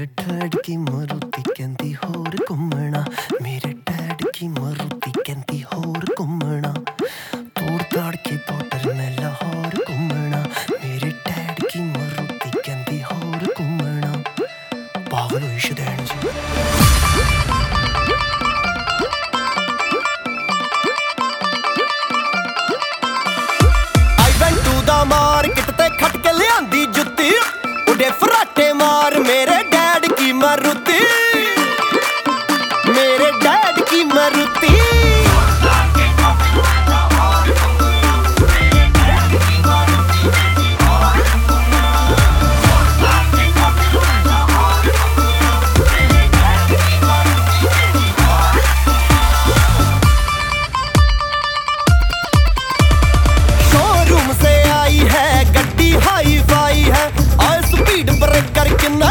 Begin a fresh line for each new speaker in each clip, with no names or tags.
ਮੇਰੇ ਡੈਡ ਕੀ ਮਰੂਤੀ ਕਹਿੰਦੀ ਹੋਰ ਘੁੰਮਣਾ। ਮੇਰੇ ਡੈਡ ਕੀ ਮਰੂਤੀ ਕਹਿੰਦੀ ਹੋਰ ਘੁੰਮਣਾ। ਤੋੜ ਤਾੜ ਕੇ ਬੋਟਲ ਮੈਂ ਲਾਹੌਰ ਘੁੰਮਣਾ। ਮੇਰੇ ਡੈਡ ਕੀ ਮਰੂਤੀ ਕਹਿੰਦੀ ਹੋਰ ਘੁੰਮਣਾ। ਪਾਗਲ ਹੋਈ ਸ਼ਦੈਣ ਜੀ। आई है गड्डी हाई फाई है और स्पीड ब्रेक करके ना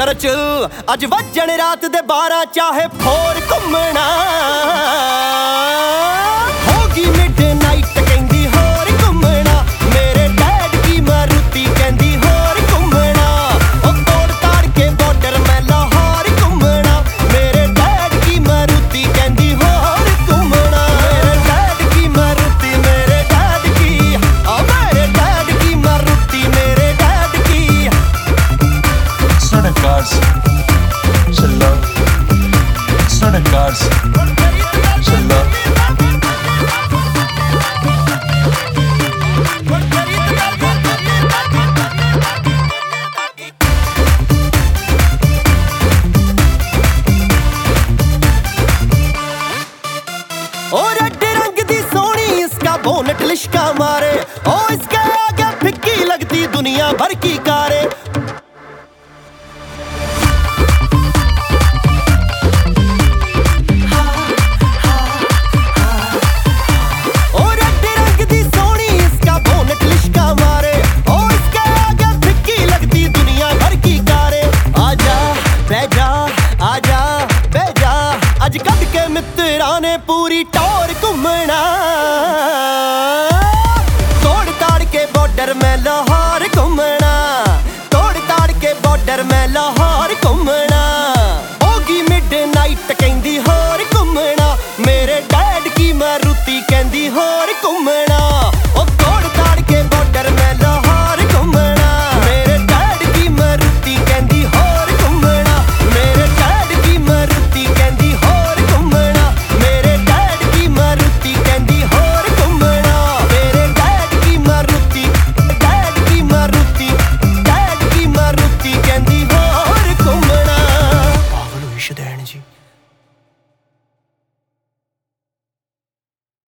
ਕਰ ਅੱਜ ਵੱਜਣ ਰਾਤ ਦੇ 12 ਚਾਹੇ ਫੋਰ ਘੁੰਮਣਾ।
cars to love. It's not a cars to love.
Bonnet लिशका मारे ओ इसके आगे फिक्की लगती दुनिया भर की कारे ਲੀਡਰਾਂ ਨੇ ਪੂਰੀ ਟੌਰ ਘੁੰਮਣਾ। ਤੋੜ ਤਾੜ ਕੇ ਬਾਰਡਰ ਮੈਂ ਲਾਹੌਰ ਘੁੰਮਣਾ। ਤੋੜ ਤਾੜ ਕੇ ਬਾਰਡਰ ਮੈਂ ਲਾਹੌਰ ਘੁੰਮਣਾ। ਹੋਗੀ ਮਿਡ ਨਾਈਟ ਕਹਿੰਦੀ, ਹੋਰ ਘੁੰਮਣਾ। ਮੇਰੇ ਡੈਡ ਕੀ ਮਾਰੂਤੀ ਕਹਿੰਦੀ, ਹੋਰ ਘੁੰਮਣਾ।